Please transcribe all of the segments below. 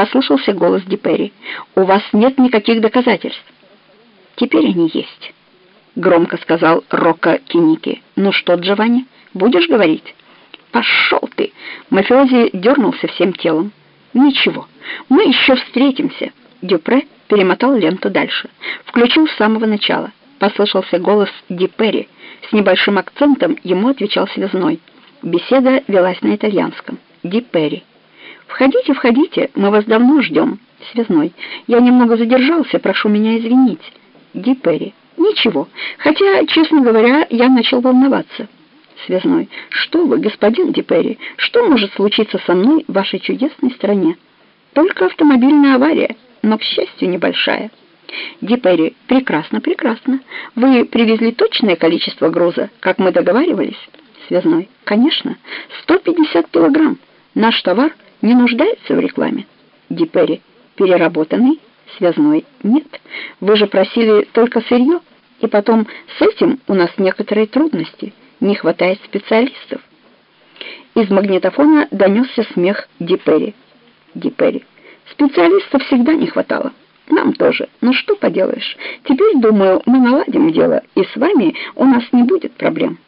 послышался голос Дипери. «У вас нет никаких доказательств». «Теперь они есть», — громко сказал Рокко Киники. «Ну что, Джованни, будешь говорить?» «Пошел ты!» Мафиози дернулся всем телом. «Ничего, мы еще встретимся!» Дюпре перемотал ленту дальше. Включил с самого начала. Послышался голос Дипери. С небольшим акцентом ему отвечал связной. Беседа велась на итальянском. Дипери. «Входите, входите, мы вас давно ждем». Связной. «Я немного задержался, прошу меня извинить». Дипери. «Ничего, хотя, честно говоря, я начал волноваться». Связной. «Что вы, господин Дипери, что может случиться со мной в вашей чудесной стране?» «Только автомобильная авария, но, к счастью, небольшая». Дипери. «Прекрасно, прекрасно. Вы привезли точное количество груза, как мы договаривались?» Связной. «Конечно, 150 килограмм. Наш товар не нуждается в рекламе». Дипери. «Переработанный?» Связной. «Нет. Вы же просили только сырье, и потом с этим у нас некоторые трудности» не хватает специалистов. Из магнитофона донесся смех Дипери. Дипери. Специалистов всегда не хватало. Нам тоже. Но что поделаешь. Теперь, думаю, мы наладим дело, и с вами у нас не будет проблем.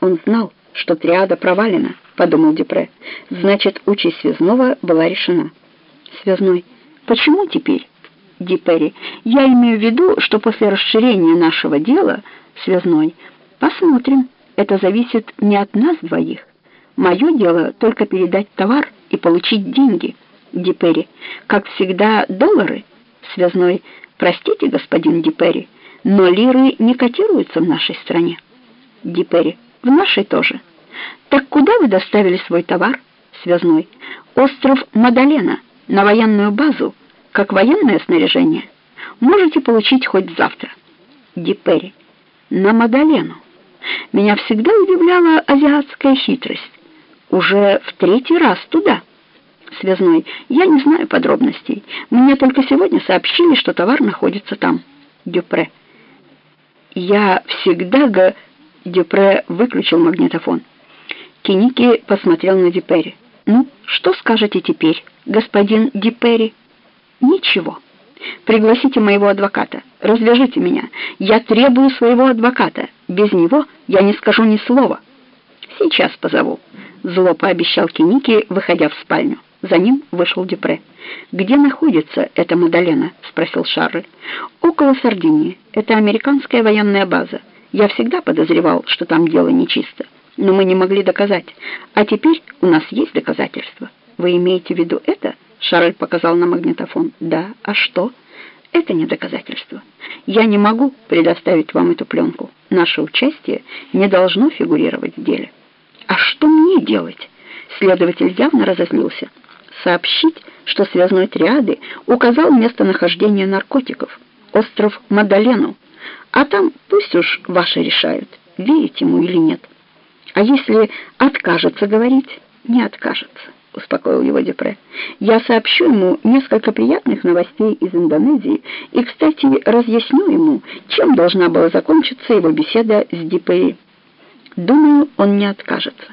Он знал, что триада провалена, подумал Дипре. Значит, участь связного была решена. Связной. Почему теперь? Дипери. Я имею в виду, что после расширения нашего дела, связной, посмотрим, это зависит не от нас двоих. Мое дело только передать товар и получить деньги. Дипери, как всегда, доллары. Связной, простите, господин Дипери, но лиры не котируются в нашей стране. Дипери, в нашей тоже. Так куда вы доставили свой товар? Связной, остров Мадалена, на военную базу, как военное снаряжение. Можете получить хоть завтра. Дипери, на Мадалену. Меня всегда удивляла азиатская хитрость. Уже в третий раз туда. Связной. Я не знаю подробностей. Мне только сегодня сообщили, что товар находится там. Дюпре. Я всегда га... Дюпре выключил магнитофон. Киники посмотрел на Дюпери. «Ну, что скажете теперь, господин Дюпери?» «Ничего». Пригласите моего адвоката. Развяжите меня. Я требую своего адвоката. Без него я не скажу ни слова. Сейчас позову. Зло пообещал Киники, выходя в спальню. За ним вышел Дюпре. «Где находится эта Мадалена?» — спросил Шарль. «Около Сардинии. Это американская военная база. Я всегда подозревал, что там дело нечисто. Но мы не могли доказать. А теперь у нас есть доказательства. Вы имеете в виду это?» Шарль показал на магнитофон. «Да, а что?» «Это не доказательство. Я не могу предоставить вам эту пленку. Наше участие не должно фигурировать в деле». «А что мне делать?» Следователь явно разозлился. «Сообщить, что связной триады указал местонахождение наркотиков, остров Мадалену, а там пусть уж ваши решают, верить ему или нет. А если откажется говорить, не откажется». — успокоил его Депре. «Я сообщу ему несколько приятных новостей из Индонезии и, кстати, разъясню ему, чем должна была закончиться его беседа с Дипей. Думаю, он не откажется».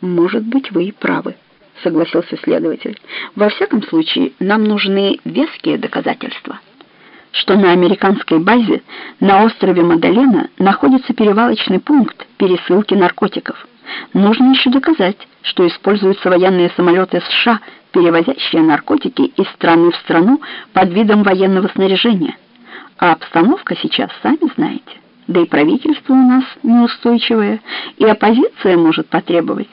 «Может быть, вы и правы», — согласился следователь. «Во всяком случае, нам нужны веские доказательства» что на американской базе на острове Мадалена находится перевалочный пункт пересылки наркотиков. Нужно еще доказать, что используются военные самолеты США, перевозящие наркотики из страны в страну под видом военного снаряжения. А обстановка сейчас, сами знаете. Да и правительство у нас неустойчивое, и оппозиция может потребовать.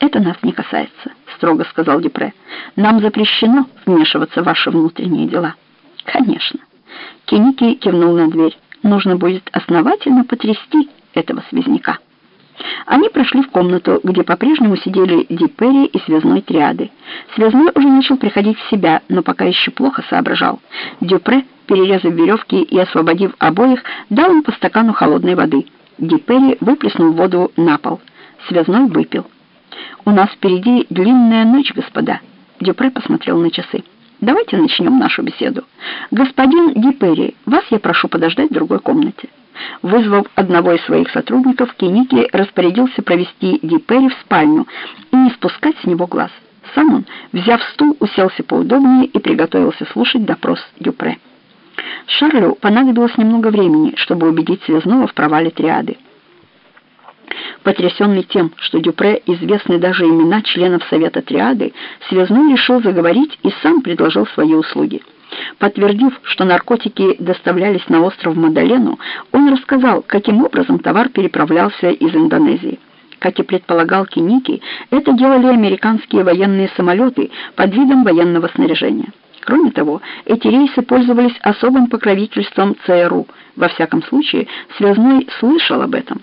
Это нас не касается, строго сказал Депре. Нам запрещено вмешиваться в ваши внутренние дела. Конечно. Киники кивнул на дверь. Нужно будет основательно потрясти этого связняка. Они прошли в комнату, где по-прежнему сидели Дипери и связной триады. Связной уже начал приходить в себя, но пока еще плохо соображал. Дюпре, перерезав веревки и освободив обоих, дал им по стакану холодной воды. Дипери выплеснул воду на пол. Связной выпил. «У нас впереди длинная ночь, господа». Дюпре посмотрел на часы. «Давайте начнем нашу беседу. Господин Дипери, вас я прошу подождать в другой комнате». Вызвав одного из своих сотрудников, Кеники распорядился провести Дипери в спальню и не спускать с него глаз. Сам он, взяв стул, уселся поудобнее и приготовился слушать допрос Дюпре. Шарлю понадобилось немного времени, чтобы убедить связного в провале триады. Потрясенный тем, что Дюпре известны даже имена членов Совета Триады, связной решил заговорить и сам предложил свои услуги. Подтвердив, что наркотики доставлялись на остров Мадалену, он рассказал, каким образом товар переправлялся из Индонезии. Как и предполагал Киники, это делали американские военные самолеты под видом военного снаряжения. Кроме того, эти рейсы пользовались особым покровительством ЦРУ. Во всяком случае, Связной слышал об этом.